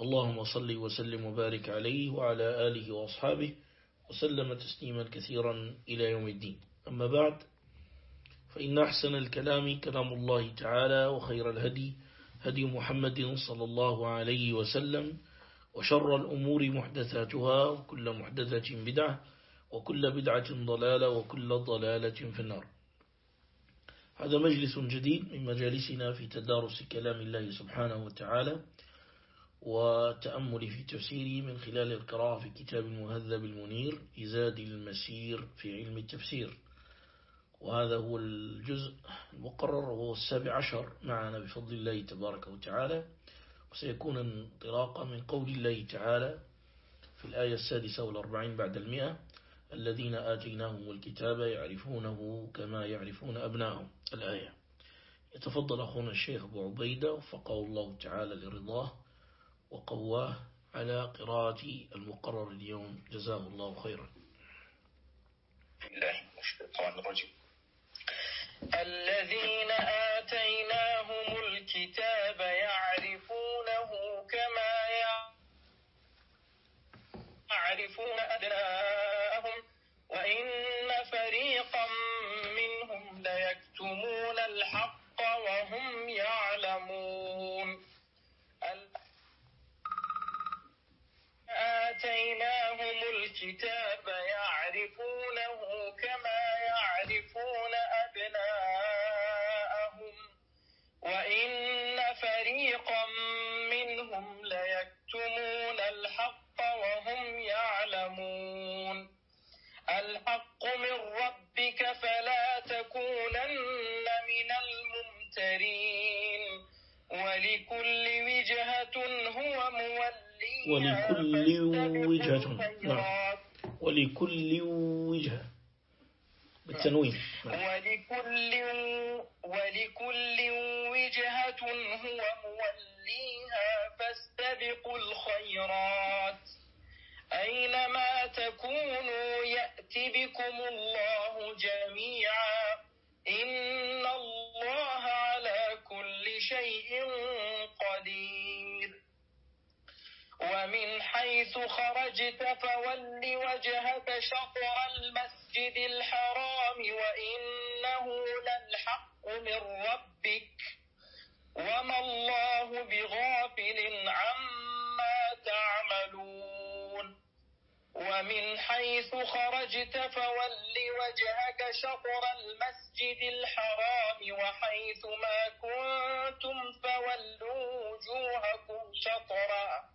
اللهم صل وسلم وبارك عليه وعلى آله وأصحابه وسلم تسليما كثيرا إلى يوم الدين. أما بعد فإن أحسن الكلام كلام الله تعالى وخير الهدي هدي محمد صلى الله عليه وسلم وشر الأمور محدثاتها وكل محدثة بدعة وكل بدعة ضلالة وكل ضلالة في النار. هذا مجلس جديد من مجالسنا في تدارس كلام الله سبحانه وتعالى. وتأمل في تفسيره من خلال القراءة في كتاب المهذب المنير إزاد المسير في علم التفسير. وهذا هو الجزء المقرر وهو السابع عشر معنا بفضل الله تبارك وتعالى. وسيكون انطلاقا من قول الله تعالى في الآية السادسة والأربعين بعد المئة الذين آتيناهم الكتاب يعرفونه كما يعرفون أبناهم الآية. يتفضل أخونا الشيخ أبو عبيدة وفقه الله تعالى لرضاه. وقواه على قراءة المقرر اليوم. جزاه الله خيرا. الله الذين آتيناهم الكتاب يعرفونه كما يعرفون أبناءهم وإن فريقا ولكل وجهة بالتنوين. ولكل ولكل وجهة هو موليها فاستبقوا الخيرات أينما تكونوا يأتي بكم الله جميعا إن الله على كل شيء ومن حيث خرجت فول وجهك شطر المسجد الحرام وإنه للحق من ربك وما الله بغافل عما تعملون. ومن حيث خرجت فول وجهك شطر المسجد الحرام وحيث ما كنتم فولوا وجوهكم شطره.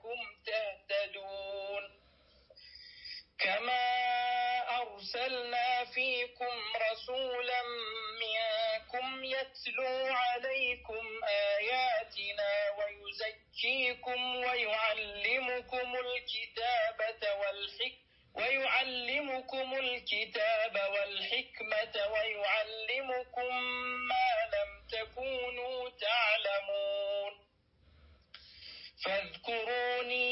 كما أرسلنا فيكم رسولا منكم يتلو عليكم آياتنا ويزكيكم ويعلمكم الكتابة والحكمة ويعلمكم الكتاب والحكمة ويعلمكم ما لم تكونوا تعلمون. فاذكروني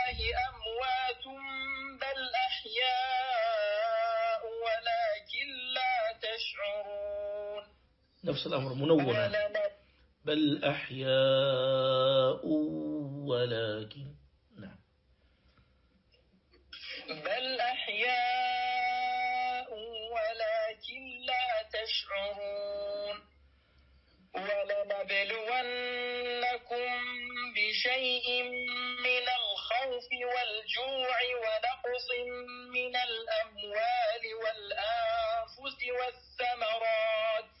نفس الأمر منونة. بل أحياء ولكن نعم. بل أحياء ولكن لا تشعرون. ولنبلونكم بشيء من الخوف والجوع ونقص من الأموال والأنفس والثمرات.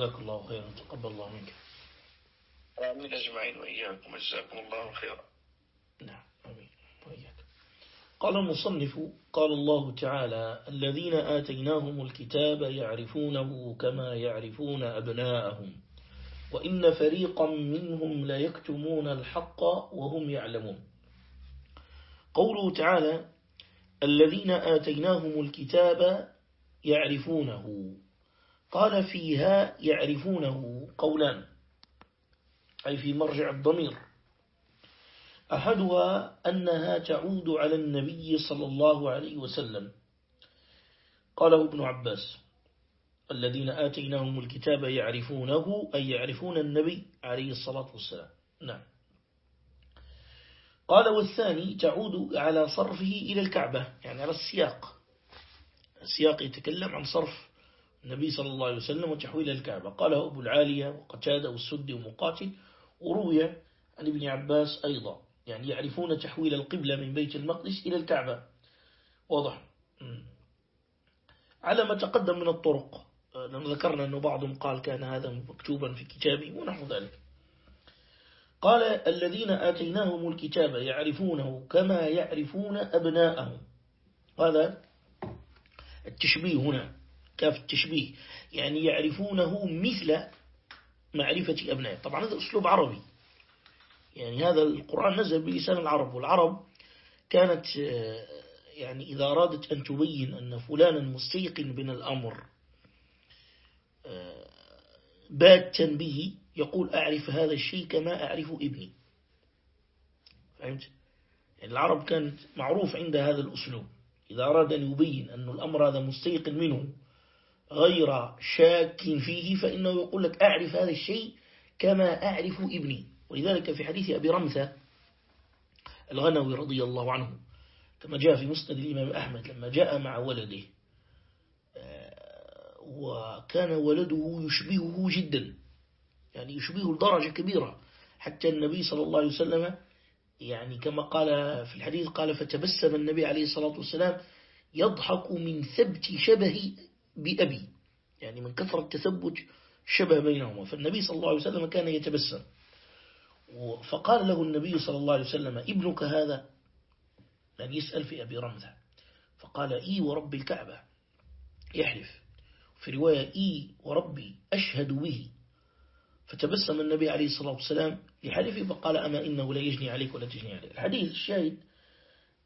جزاك الله خيرا. تقبل الله منك. آمين أجمعين وإياكم. جزاكم الله خيرا. نعم آمين وإياك قال المصنف قال الله تعالى الذين آتيناهم الكتاب يعرفونه كما يعرفون أبناءهم وإن فريقا منهم ليكتمون الحق وهم يعلمون. قوله تعالى الذين آتيناهم الكتاب يعرفونه. قال فيها يعرفونه قولان أي في مرجع الضمير. أحدها أنها تعود على النبي صلى الله عليه وسلم. قاله ابن عباس الذين آتيناهم الكتاب يعرفونه أي يعرفون النبي عليه الصلاة والسلام. نعم. قال والثاني تعود على صرفه إلى الكعبة يعني على السياق. السياق يتكلم عن صرف النبي صلى الله عليه وسلم وتحويل الكعبة. قاله أبو العالية وقتادة والسد ومقاتل وروي عن ابن عباس أيضا. يعني يعرفون تحويل القبلة من بيت المقدس إلى الكعبة. واضح. على ما تقدم من الطرق. لأن ذكرنا أنه بعضهم قال كان هذا مكتوبا في كتابه ونحو ذلك. قال الذين آتيناهم الكتاب يعرفونه كما يعرفون أبناءهم. هذا التشبيه هنا. كاف التشبيه يعني يعرفونه مثل معرفة أبنائه. طبعا هذا أسلوب عربي. يعني هذا القرآن نزل بلسان العرب والعرب كانت يعني إذا أرادت أن تبين أن فلانا مستيقن بين الأمر باتا به يقول أعرف هذا الشيء كما أعرف ابني. فهمت؟ يعني العرب كانت معروف عند هذا الأسلوب. إذا أراد أن يبين أن الأمر هذا مستيقن منه غير شاك فيه فإنه يقول لك أعرف هذا الشيء كما أعرف ابني. ولذلك في حديث أبي رمثة الغنوي رضي الله عنه كما جاء في مسند الإمام أحمد لما جاء مع ولده وكان ولده يشبهه جدا. يعني يشبهه لدرجة كبيرة. حتى النبي صلى الله عليه وسلم يعني كما قال في الحديث قال فتبسم النبي عليه الصلاة والسلام يضحك من ثبت شبه بأبي يعني من كثرة تثبت شبه بينهما. فالنبي صلى الله عليه وسلم كان يتبسم. فقال له النبي صلى الله عليه وسلم ابنك هذا؟ لن يسأل في أبي رمزة. فقال إي ورب الكعبة. يحلف. في رواية إي وربي أشهد به. فتبسم النبي عليه الصلاة والسلام لحلفه فقال أما إنه لا يجني عليك ولا تجني عليك الحديث الشاهد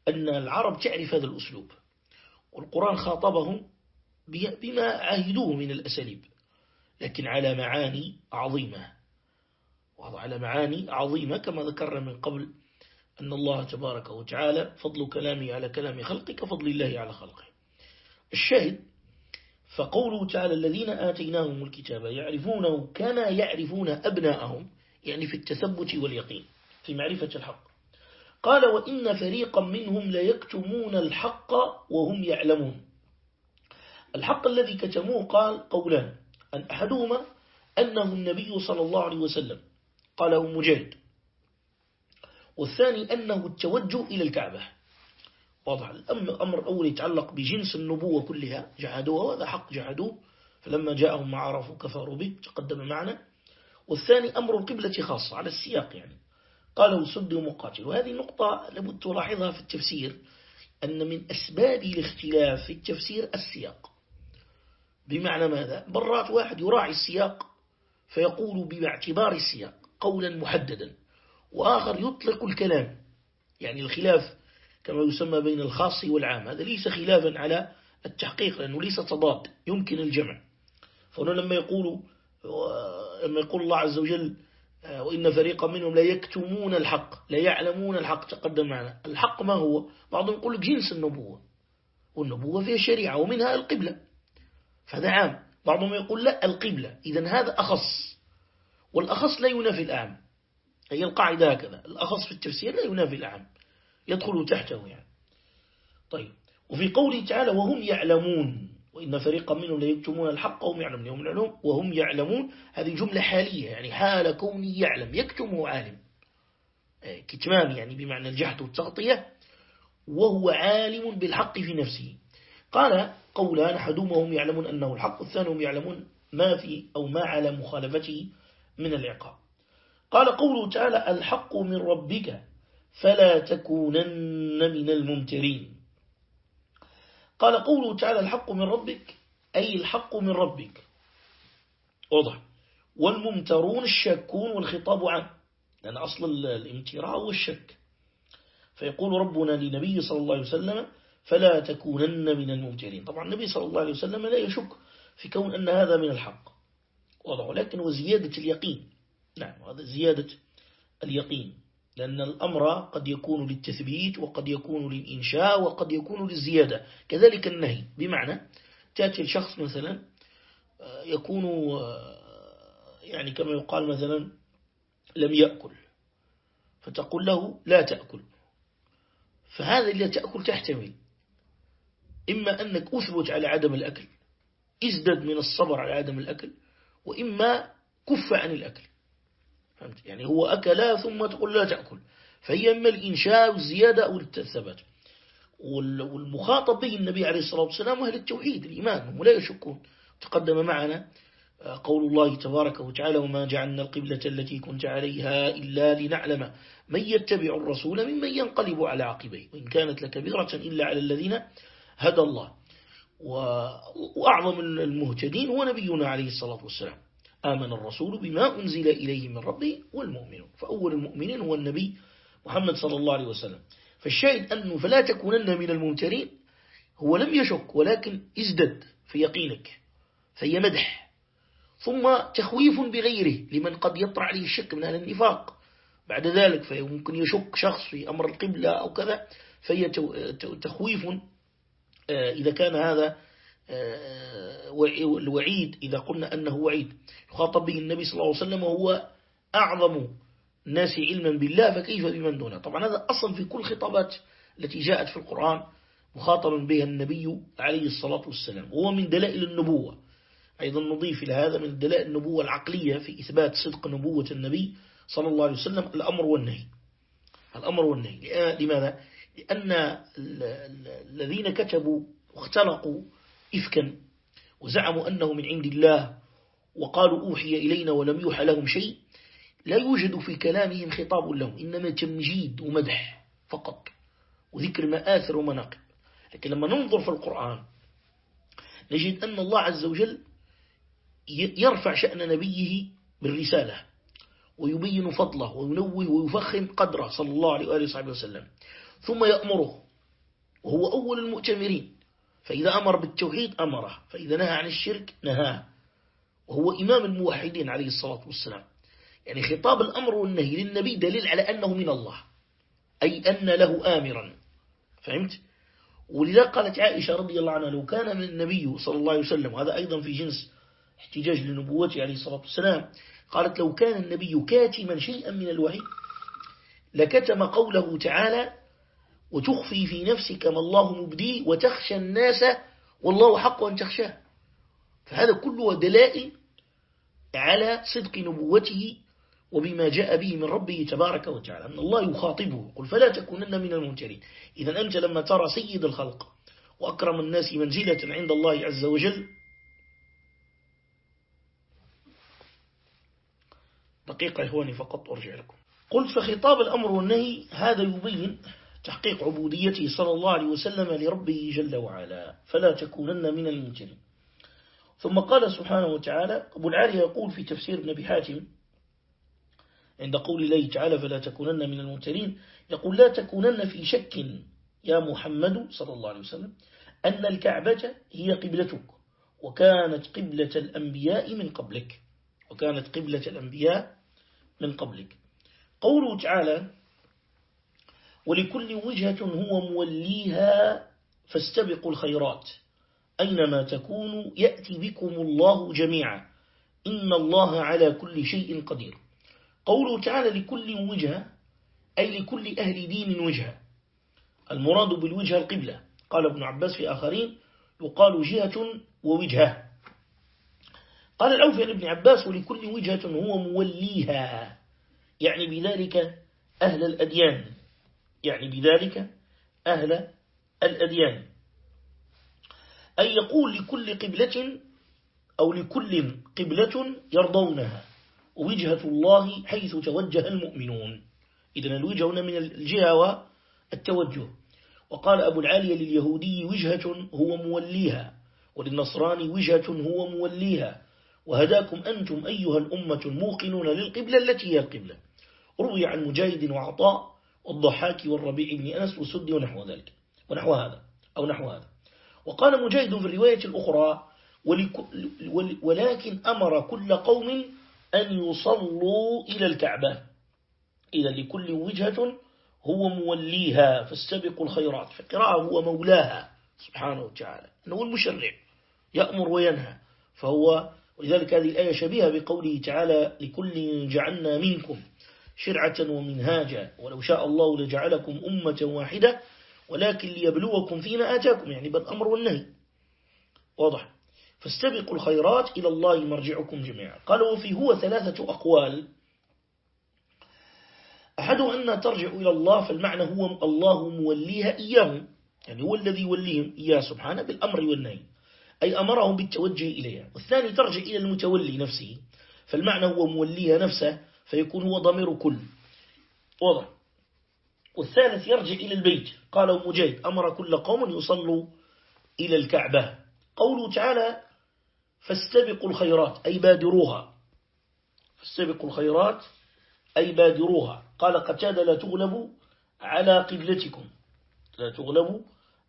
أن العرب تعرف هذا الأسلوب. والقرآن خاطبهم بما عاهدوه من الأساليب. لكن على معاني عظيمة. وعلى معاني عظيمة كما ذكرنا من قبل أن الله تبارك وتعالى فضل كلامه على كلام خلقه كفضل الله على خلقه. الشاهد فقوله تعالى الذين آتيناهم الكتاب يعرفونه كما يعرفون أبناءهم يعني في التثبت واليقين في معرفة الحق. قال وإن فريقا منهم ليكتمون الحق وهم يعلمون. الحق الذي كتموه قال قولان. أن أحدهما أنه النبي صلى الله عليه وسلم. قاله مجاهد. والثاني أنه التوجه إلى الكعبة. واضح. الأمر الأول يتعلق بجنس النبوة كلها. جحدوها وهذا حق جحدوه. فلما جاءهم ما عرفوا كفروا به. تقدم معنا. والثاني أمر القبلة خاصة على السياق يعني. قاله سد ومقاتل وهذه النقطة لابد تلاحظها في التفسير أن من أسباب الاختلاف في التفسير السياق. بمعنى ماذا؟ برات واحد يراعي السياق فيقول باعتبار السياق قولا محددا وآخر يطلق الكلام. يعني الخلاف كما يسمى بين الخاص والعام. هذا ليس خلافا على التحقيق لأنه ليس تضاد يمكن الجمع. فهنا لما يقول لما يقول الله عز وجل وإن فريقا منهم لا يكتمون الحق لا يعلمون الحق تقدم معنا. الحق ما هو؟ بعضهم يقول جنس النبوة والنبوة فيها شريعة ومنها القبلة. عام بعضهم يقول لا القبلة. إذا هذا أخص. والأخص لا ينافي الأعم. هي القاعدة هكذا. الأخص في التفسير لا ينافي الأعم. يدخل تحته يعني. طيب. وفي قوله تعالى وهم يعلمون. وإن فريقا منهم لا يكتمون الحق وهم يعلمون. يوم العلوم وهم يعلمون. هذه جملة حالية يعني. حال كوني يعلم. يكتم عالم. آه، كتمان يعني بمعنى الجحد والتغطية. وهو عالم بالحق في نفسه. قال قولان أحدهما هم يعلمون أنه الحق والثاني هم يعلمون ما في أو ما على مخالفته من العقاب. قال قوله تعالى الحق من ربك فلا تكونن من الممترين. قال قوله تعالى الحق من ربك أي الحق من ربك. واضح. والممترون الشاكون والخطاب عنه لأن أصل الامتراء هو الشك. فيقول ربنا لنبي صلى الله عليه وسلم فلا تكونن من الممترين. طبعا النبي صلى الله عليه وسلم لا يشك في كون أن هذا من الحق. واضح. ولكن وزيادة اليقين. نعم هذا زيادة اليقين. لأن الأمر قد يكون للتثبيت وقد يكون للإنشاء وقد يكون للزيادة. كذلك النهي. بمعنى تأتي الشخص مثلا آه، يكون آه، يعني كما يقال مثلا لم يأكل. فتقول له لا تأكل. فهذا اللي تأكل تحتمل. إما أنك أثبت على عدم الأكل ازدد من الصبر على عدم الأكل وإما كف عن الأكل. فهمت؟ يعني هو أكل ثم تقول لا تأكل. فهي إما الإنشاء والزيادة أو الثبات. والمخاطب به النبي عليه الصلاة والسلام أهل التوحيد الإيمان هم لا يشكون. تقدم معنا آه، قول الله تبارك وتعالى وما جعلنا القبلة التي كنت عليها إلا لنعلم من يتبع الرسول ممن ينقلب على عقبيه. وإن كانت لكبيرة إلا على الذين هدى الله. وأعظم المهتدين هو نبينا عليه الصلاة والسلام. آمن الرسول بما أنزل إليه من ربه والمؤمنون. فأول المؤمنين هو النبي محمد صلى الله عليه وسلم. فالشاهد أنه فلا تكونن من الممترين. هو لم يشك ولكن ازدد في يقينك في مدح. ثم تخويف بغيره لمن قد يطرع عليه الشك من أهل النفاق. بعد ذلك فيمكن يشك شخص في أمر القبلة أو كذا فهي تخويف إذا كان هذا آه، الوعيد إذا قلنا أنه وعيد. يخاطب به النبي صلى الله عليه وسلم وهو أعظم الناس علما بالله فكيف بمن دونه؟ طبعا هذا أصل في كل خطابات التي جاءت في القرآن مخاطبا بها النبي عليه الصلاة والسلام. وهو من دلائل النبوة. أيضا نضيف إلى هذا من دلائل النبوة العقلية في إثبات صدق نبوة النبي صلى الله عليه وسلم الأمر والنهي. الأمر والنهي. لماذا؟ لأن الذين كتبوا واختلقوا إفكا وزعموا أنه من عند الله وقالوا أوحي إلينا ولم يوحى لهم شيء لا يوجد في كلامهم خطاب لهم إنما تمجيد ومدح فقط وذكر مآثر ومناقب. لكن لما ننظر في القرآن نجد أن الله عز وجل يرفع شأن نبيه بالرسالة ويبين فضله وينوه ويفخم قدره صلى الله عليه وآله وصحبه وسلم. ثم يأمره. وهو أول المؤتمرين. فإذا أمر بالتوحيد أمره. فإذا نهى عن الشرك نهاه. وهو إمام الموحدين عليه الصلاة والسلام. يعني خطاب الأمر والنهي للنبي دليل على أنه من الله. أي أن له آمرا. فهمت؟ ولذا قالت عائشة رضي الله عنها لو كان من النبي صلى الله عليه وسلم. وهذا أيضا في جنس احتجاج لنبوته عليه الصلاة والسلام. قالت لو كان النبي كاتما شيئا من الوحي لكتم قوله تعالى وتخفي في نفسك ما الله مبديه وتخشى الناس والله حق أن تخشاه. فهذا كله دلائل على صدق نبوته وبما جاء به من ربه تبارك وتعالى أن الله يخاطبه. قل فلا تكونن من المنكرين. إذا أنت لما ترى سيد الخلق وأكرم الناس منزلة عند الله عز وجل دقيقة إخواني فقط أرجع لكم. قلت فخطاب الأمر والنهي هذا يبين تحقيق عبوديته صلى الله عليه وسلم لربه جل وعلا فلا تكونن من المنكرين ثم قال سبحانه وتعالى أبو العالي يقول في تفسير ابن حاتم عند قول الله تعالى فلا تكونن من الممترين يقول لا تكونن في شك يا محمد صلى الله عليه وسلم أن الكعبة هي قبلتك وكانت قبلة الأنبياء من قبلك وكانت قبلة الأنبياء من قبلك. قوله تعالى ولكل وجهة هو موليها فاستبقوا الخيرات. أينما تكونوا يأتي بكم الله جميعا. إن الله على كل شيء قدير. قوله تعالى لكل وجهة أي لكل أهل دين وجهة. المراد بالوجهة القبلة. قال ابن عباس في آخرين يقال جهة ووجهة. قال الأوفي ابن عباس ولكل وجهة هو موليها. يعني بذلك أهل الأديان. يعني بذلك أهل الأديان. أي يقول لكل قبلة أو لكل قبلة يرضونها. وجهة الله حيث توجه المؤمنون. إذن الوجه هنا من الجهة والتوجه. وقال أبو العالية لليهودي وجهة هو موليها. وللنصراني وجهة هو موليها. وهداكم أنتم أيها الأمة الموقنون للقبلة التي هي القبلة. روي عن مجاهد وعطاء والضحاك والربيع بن أنس وسد ونحو ذلك ونحو هذا أو نحو هذا. وقال مجاهد في الرواية الأخرى ولكن أمر كل قوم أن يصلوا إلى الكعبة. إذا لكل وجهة هو موليها فاستبقوا الخيرات في قراءة هو مولاها سبحانه وتعالى. أنه المشرع يأمر وينهى. فهو ولذلك هذه الآية شبيهة بقوله تعالى لكل جعلنا منكم. شرعة ومنهاجا. ولو شاء الله لجعلكم أمة واحدة ولكن ليبلوكم فيما آتاكم. يعني بالأمر والنهي. واضح. فاستبقوا الخيرات إلى الله مرجعكم جميعا. قالوا وفي هو ثلاثة أقوال. أحدها أنها ترجع إلى الله فالمعنى هو الله موليها إياهم. يعني هو الذي يوليهم إياه سبحانه بالأمر والنهي. أي أمرهم بالتوجه إليها. والثاني ترجع إلى المتولي نفسه فالمعنى هو موليها نفسه فيكون هو ضمير كل. وضع والثالث يرجع إلى البيت. قال مجاهد أمر كل قوم يصلوا إلى الكعبة. قوله تعالى فاستبقوا الخيرات أي بادروها. فاستبقوا الخيرات أي بادروها. قال قتاد لا تغلبوا على قبلتكم. لا تغلبوا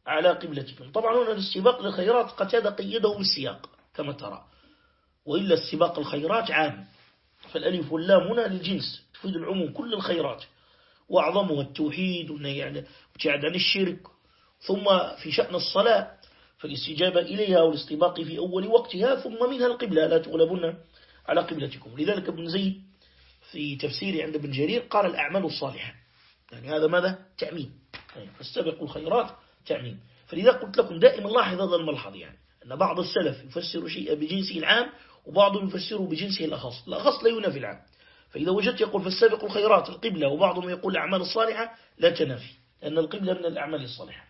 على قبلتكم. طبعا هنا الاستباق للخيرات قتاد قيده بالسياق كما ترى. وإلا استباق الخيرات عام. فالألف واللام هنا للجنس تفيد العموم كل الخيرات. وأعظمها التوحيد والنهي عن الشرك. ثم في شأن الصلاة فالاستجابة إليها والاستباق في أول وقتها ثم منها القبلة. لا تغلبون على قبلتكم. لذلك ابن زيد في تفسير عند ابن جرير قال الأعمال الصالحة. يعني هذا ماذا؟ تعميم. يعني فاستبقوا الخيرات تعميم. فلذا قلت لكم دائما لاحظ هذا الملحظ يعني أن بعض السلف يفسر شيئا بجنسه العام وبعضهم يفسره بجنسه الأخص الأخص لا ينافي العام. فإذا وجدت يقول فاستبقوا الخيرات القبلة وبعضهم يقول الأعمال الصالحة لا تنافي لأن القبلة من الأعمال الصالحة.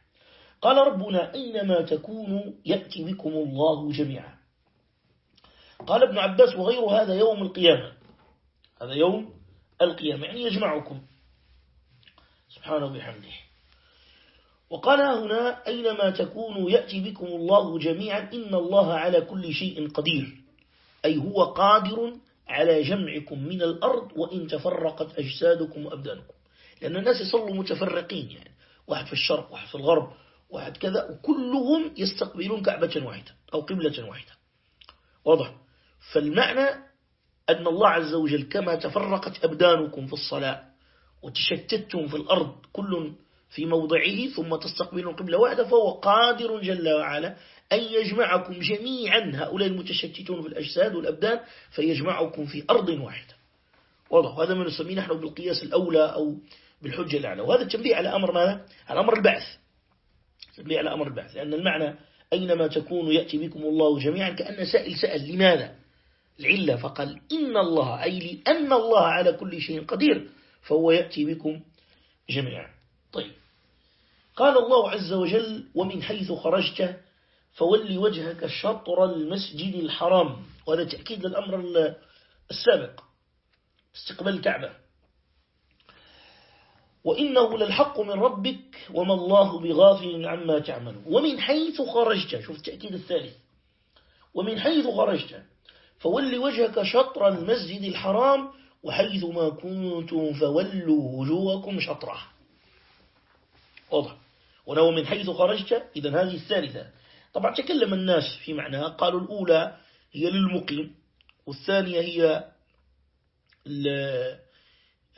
قال ربنا أينما تكونوا يأتي بكم الله جميعا. قال ابن عباس وغير هذا يوم القيامة. هذا يوم القيامة يعني يجمعكم. سبحانه بحمده وقال هنا أينما تكونوا يأتي بكم الله جميعا إن الله على كل شيء قدير. أي هو قادر على جمعكم من الأرض وإن تفرقت أجسادكم وأبدانكم. لأن الناس يصلوا متفرقين يعني. واحد في الشرق واحد في الغرب واحد كذا وكلهم يستقبلون كعبة واحدة أو قبلة واحدة. واضح؟ فالمعنى أن الله عز وجل كما تفرقت أبدانكم في الصلاة وتشتتم في الأرض كل في موضعه ثم تستقبلون قبلة واحدة فهو قادر جل وعلا أن يجمعكم جميعا هؤلاء المتشتتون في الأجساد والأبدان فيجمعكم في أرض واحدة. واضح. وهذا ما نسميه نحن بالقياس الأولى أو بالحجة الأعلى. وهذا التنبيه على أمر ماذا؟ على أمر البعث. تنبيه على أمر البعث. لأن المعنى أينما تكونوا يأتي بكم الله جميعا كأن سائل سأل لماذا؟ العلة فقال إن الله أي لأن الله على كل شيء قدير فهو يأتي بكم جميعا. طيب. قال الله عز وجل ومن حيث خرجت فولي وجهك شطر المسجد الحرام. وهذا تأكيد للأمر السابق استقبال الكعبة وإنه للحق من ربك وما الله بغافل عما تعمل ومن حيث خرجت شوف التأكيد الثالث. ومن حيث خرجت فول وجهك شطر المسجد الحرام وحيث ما كنتم فولوا وجوهكم شطرة. واضح. ونو من حيث خرجت إذا هذه الثالثة. طبعا تكلم الناس في معناها قالوا الأولى هي للمقيم والثانية هي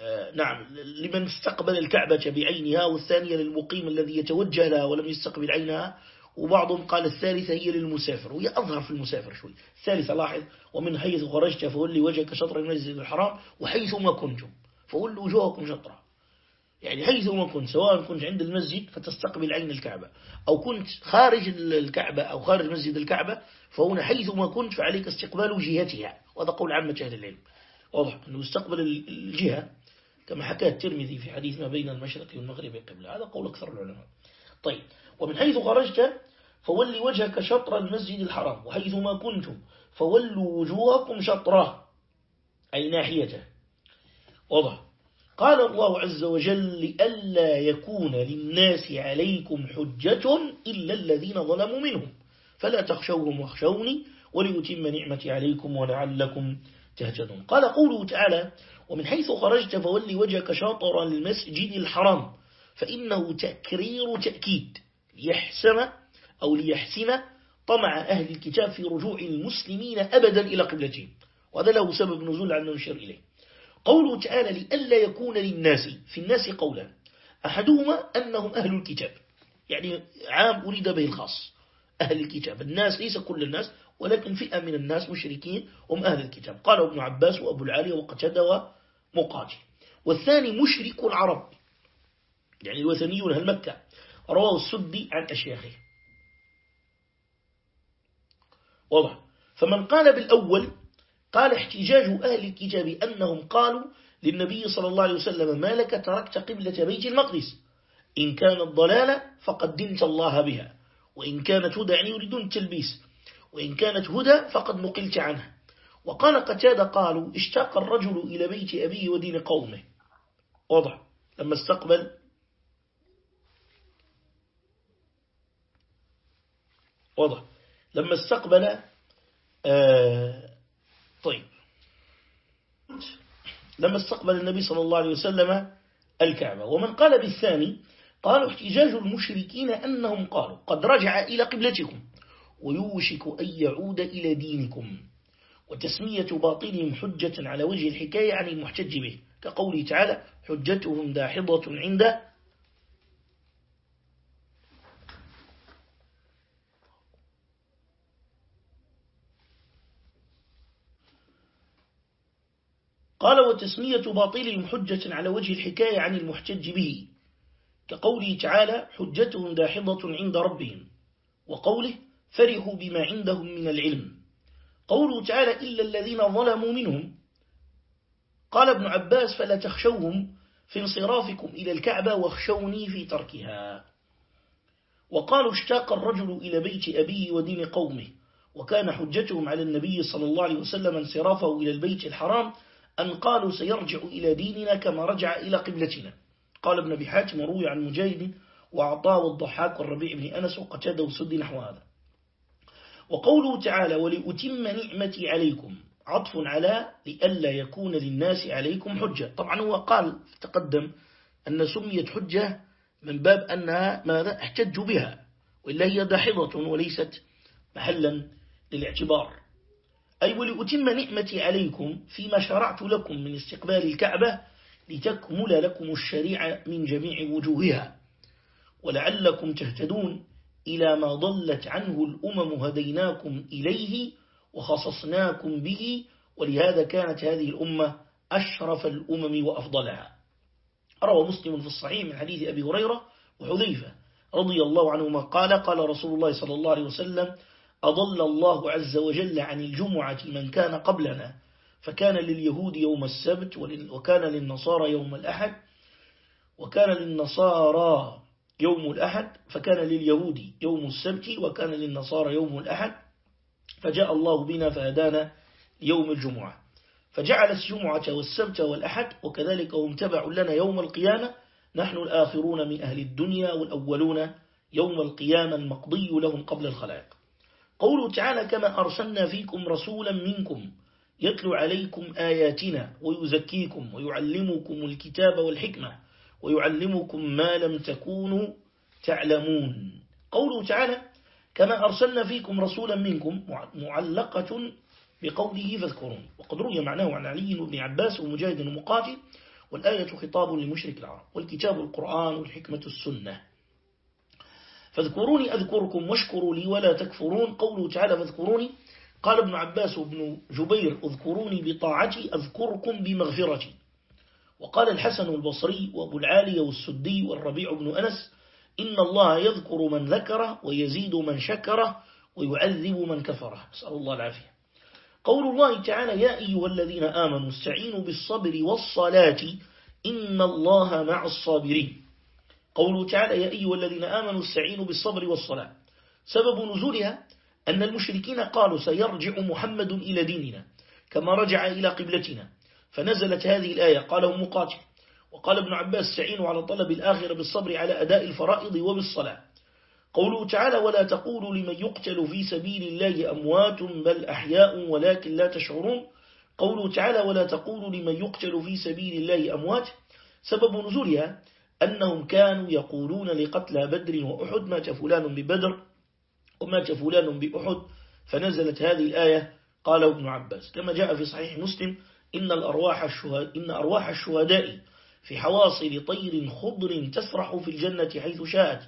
آه، نعم لمن استقبل الكعبة بعينها والثانية للمقيم الذي يتوجه لها ولم يستقبل عينها. وبعضهم قال الثالثة هي للمسافر وهي أظهر في المسافر شوي. الثالثة لاحظ ومن حيث خرجت فولي وجهك شطر المسجد الحرام وحيث ما كنتم فولوا وجوهكم شطرا. يعني حيث ما كنت سواء كنت عند المسجد فتستقبل عين الكعبة أو كنت خارج الكعبة أو خارج مسجد الكعبة فهنا حيث ما كنت فعليك استقبال جهتها. وهذا قول عامة أهل العلم. واضح أنه استقبل الجهة كما حكى الترمذي في حديث ما بين المشرق والمغرب قبل. هذا قول أكثر العلماء. طيب ومن حيث خرجت فولي وجهك شطر المسجد الحرام. وحيث ما كنتم فولوا وجوهكم شطره أي ناحيته. واضح. قال الله عز وجل لئلا يكون للناس عليكم حجة إلا الذين ظلموا منهم. فلا تخشوهم واخشوني وليتم نعمتي عليكم ولعلكم تهتدون. قال قوله تعالى ومن حيث خرجت فولي وجهك شاطرا للمسجد الحرام فإنه تكرير تأكيد ليحسم أو ليحسم طمع أهل الكتاب في رجوع المسلمين أبدا إلى قبلتهم. وهذا له سبب نزول عنه نشير إليه. قوله تعالى لألا يكون للناس في الناس قولا. أحدهما أنهم أهل الكتاب. يعني عام أريد به الخاص. أهل الكتاب. الناس ليس كل الناس ولكن فئة من الناس مشركين هم أهل الكتاب. قال ابن عباس وأبو العالي وقتد ومقاتل. والثاني مشرك العرب يعني الوثنيون هل مكة. رواه السدي عن أشياخه. واضح. فمن قال بالأول قال احتجاج أهل الكتاب أنهم قالوا للنبي صلى الله عليه وسلم ما لك تركت قبلة بيت المقدس. إن كانت ضلالة فقد دنت الله بها وإن كانت هدى يعني يريدون التلبيس وإن كانت هدى فقد نقلت عنها. وقال قتاد قالوا اشتاق الرجل إلى بيت أبيه ودين قومه. واضح. لما استقبل واضح. لما استقبل آه طيب. لما استقبل النبي صلى الله عليه وسلم الكعبة. ومن قال بالثاني قالوا احتجاج المشركين أنهم قالوا قد رجع إلى قبلتكم ويوشك أن يعود إلى دينكم وتسمية باطلهم حجة على وجه الحكاية عن المحتج به. كقوله تعالى حجتهم داحضة عند قال وتسمية باطلهم حجة على وجه الحكاية عن المحتج به. كقوله تعالى حجتهم داحضة عند ربهم. وقوله فرحوا بما عندهم من العلم. قوله تعالى إلا الذين ظلموا منهم. قال ابن عباس فلا تخشوهم في انصرافكم إلى الكعبة واخشوني في تركها. وقالوا اشتاق الرجل إلى بيت أبيه ودين قومه. وكان حجتهم على النبي صلى الله عليه وسلم انصرافه إلى البيت الحرام أن قالوا سيرجع إلى ديننا كما رجع إلى قبلتنا. قال ابن أبي حاتم روي عن مجاهد وعطاه والضحاك والربيع بن أنس وقتادة وسد نحو هذا. وقوله تعالى ولأتم نعمتي عليكم عطف على لئلا يكون للناس عليكم حجة. طبعا هو قال تقدم أن سميت حجة من باب أنها ماذا؟ احتجوا بها وإلا هي داحضة وليست محلا للاعتبار. أي ولأتم نعمتي عليكم فيما شرعت لكم من استقبال الكعبة لتكمل لكم الشريعة من جميع وجوهها. ولعلكم تهتدون إلى ما ضلت عنه الأمم هديناكم إليه وخصصناكم به ولهذا كانت هذه الأمة أشرف الأمم وأفضلها. روى مسلم في الصحيح من حديث أبي هريرة وحذيفة رضي الله عنهما قال قال رسول الله صلى الله عليه وسلم أضل الله عز وجل عن الجمعة من كان قبلنا فكان لليهود يوم السبت وكان للنصارى يوم الأحد وكان للنصارى يوم الأحد فكان لليهود يوم السبت وكان للنصارى يوم الأحد فجاء الله بنا فهدانا يوم الجمعة. فجعل الجمعة والسبت والأحد وكذلك هم تبع لنا يوم القيامة نحن الآخرون من أهل الدنيا والأولون يوم القيامة المقضي لهم قبل الخلائق. قوله تعالى كما أرسلنا فيكم رسولا منكم يتلو عليكم آياتنا ويزكيكم ويعلمكم الكتاب والحكمة ويعلمكم ما لم تكونوا تعلمون. قوله تعالى كما أرسلنا فيكم رسولا منكم معلقة بقوله فاذكرون. وقد روي معناه عن علي بن عباس ومجاهد ومقاتل والآية خطاب لمشرك العرب والكتاب القرآن والحكمة السنة. فاذكروني أذكركم واشكروا لي ولا تكفرون. قوله تعالى فاذكروني. قال ابن عباس وابن جبير اذكروني بطاعتي أذكركم بمغفرتي. وقال الحسن البصري وأبو العالي والسدي والربيع بن أنس إن الله يذكر من ذكره ويزيد من شكره ويعذب من كفره. أسأل الله العافية. قول الله تعالى يا أيها الذين آمنوا استعينوا بالصبر والصلاة إن الله مع الصابرين. قوله تعالى يا أيها الذين آمنوا استعينوا بالصبر والصلاة. سبب نزولها أن المشركين قالوا سيرجع محمد إلى ديننا كما رجع إلى قبلتنا. فنزلت هذه الآية. قاله مقاتل وقال ابن عباس استعينوا على طلب الآخرة بالصبر على أداء الفرائض وبالصلاة. قوله تعالى ولا تقولوا لمن يقتل في سبيل الله أموات بل أحياء ولكن لا تشعرون. قوله تعالى ولا تقولوا لمن يقتل في سبيل الله أموات. سبب نزولها أنهم كانوا يقولون لقتلى بدر وأحد مات فلان ببدر ومات فلان بأحد. فنزلت هذه الآية قال ابن عباس. كما جاء في صحيح مسلم إن, الأرواح الشهداء إن أرواح الشهداء في حواصل طير خضر تسرح في الجنة حيث شاءت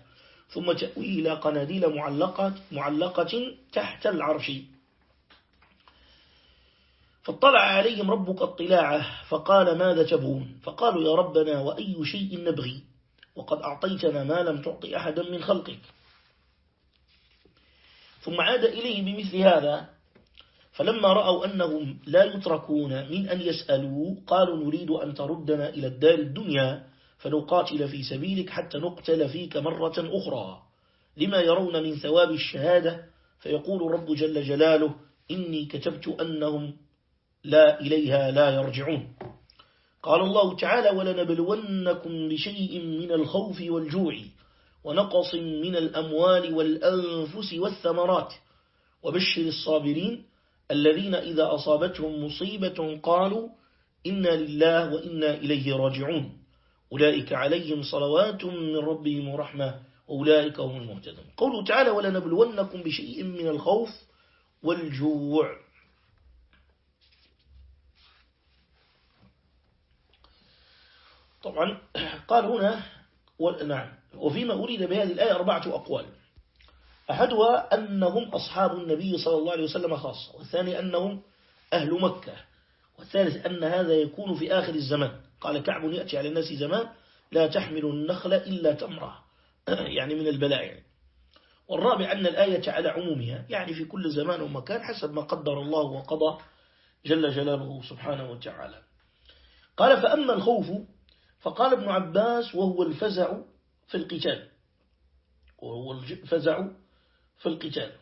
ثم تأوي إلى قناديل معلقة, معلقة تحت العرش. فاطلع عليهم ربك اطلاعه فقال ماذا تبغون؟ فقالوا يا ربنا وأي شيء نبغي وقد أعطيتنا ما لم تعطي أحدا من خلقك. ثم عاد إليه بمثل هذا فلما رأوا أنهم لا يتركون من أن يسألوا قالوا نريد أن تردنا إلى الدار الدنيا فنقاتل في سبيلك حتى نقتل فيك مرة أخرى. لما يرون من ثواب الشهادة فيقول رب جل جلاله إني كتبت أنهم لا إليها لا يرجعون. قال الله تعالى ولنبلونكم بشيء من الخوف والجوع ونقص من الأموال والأنفس والثمرات. وبشر الصابرين الذين إذا أصابتهم مصيبة قالوا إنا لله وإنا إليه راجعون. أولئك عليهم صلوات من ربهم ورحمة وأولئك هم المهتدون. قوله تعالى ولنبلونكم بشيء من الخوف والجوع. طبعا قال هنا نعم. وفيما أريد بهذه الآية أربعة أقوال. أحدها أنهم أصحاب النبي صلى الله عليه وسلم خاصة والثاني أنهم أهل مكة والثالث أن هذا يكون في آخر الزمان. قال كعب يأتي على الناس زمان لا تحمل النخل إلا تمرة. يعني من البلاء. والرابع أن الآية على عمومها يعني في كل زمان ومكان حسب ما قدر الله وقضى جل جلاله سبحانه وتعالى. قال فأما الخوف فقال ابن عباس وهو الفزع في القتال. وهو الفزع في القتال.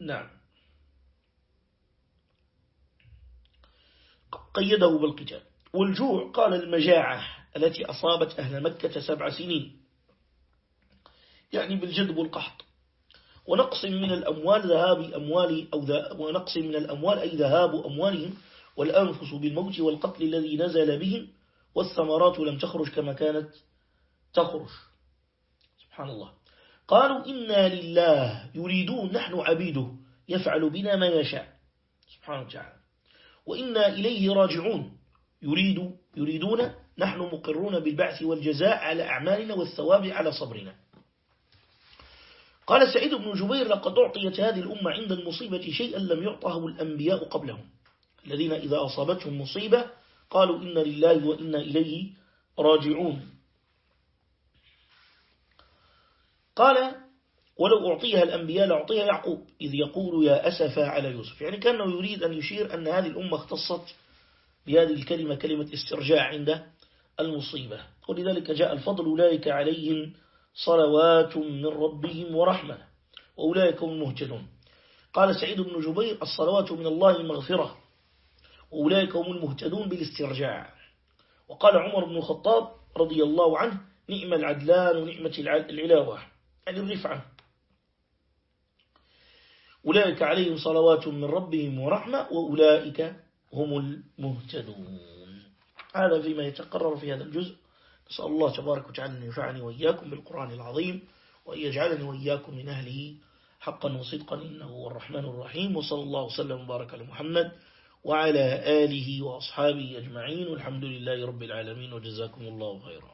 نعم. قيده بالقتال. والجوع قال المجاعة التي أصابت أهل مكة سبع سنين. يعني بالجدب والقحط. ونقص من الأموال ذهاب أموال أو ونقص من الأموال أي ذهاب أموالهم والأنفس بالموت والقتل الذي نزل بهم والثمرات لم تخرج كما كانت تخرج. سبحان الله قالوا إنا لله يريدون نحن عبيده يفعل بنا ما يشاء. سبحانه وتعالى. وإنا إليه راجعون. يريد يريدون نحن مقرون بالبعث والجزاء على أعمالنا والثواب على صبرنا. قال سعيد بن جبير لقد أعطيت هذه الأمة عند المصيبة شيئا لم يعطه الأنبياء قبلهم. الذين إذا أصابتهم مصيبة قالوا إن لله وإنا إليه راجعون. قال ولو أعطيها الأنبياء لأعطيها يعقوب إذ يقول يا أسفا على يوسف. يعني كأنه يريد أن يشير أن هذه الأمة اختصت بهذه الكلمة كلمة استرجاع عند المصيبة. ولذلك جاء الفضل أولئك عليهم صلوات من ربهم ورحمة وأولئك هم المهتدون. قال سعيد بن جبير الصلوات من الله المغفرة وأولئك هم المهتدون بالاسترجاع. وقال عمر بن الخطاب رضي الله عنه نعم العدلان ونعمة العلاوة. يعني الرفعة. أولئك عليهم صلوات من ربهم ورحمة وأولئك هم المهتدون. هذا فيما يتقرر في هذا الجزء. نسأل الله تبارك وتعالى أن ينفعني وإياكم بالقرآن العظيم وأن يجعلني وإياكم من أهله حقا وصدقا إنه هو الرحمن الرحيم. وصلى الله وسلم وبارك على محمد. وعلى آله وأصحابه أجمعين والحمد لله رب العالمين وجزاكم الله خيرا.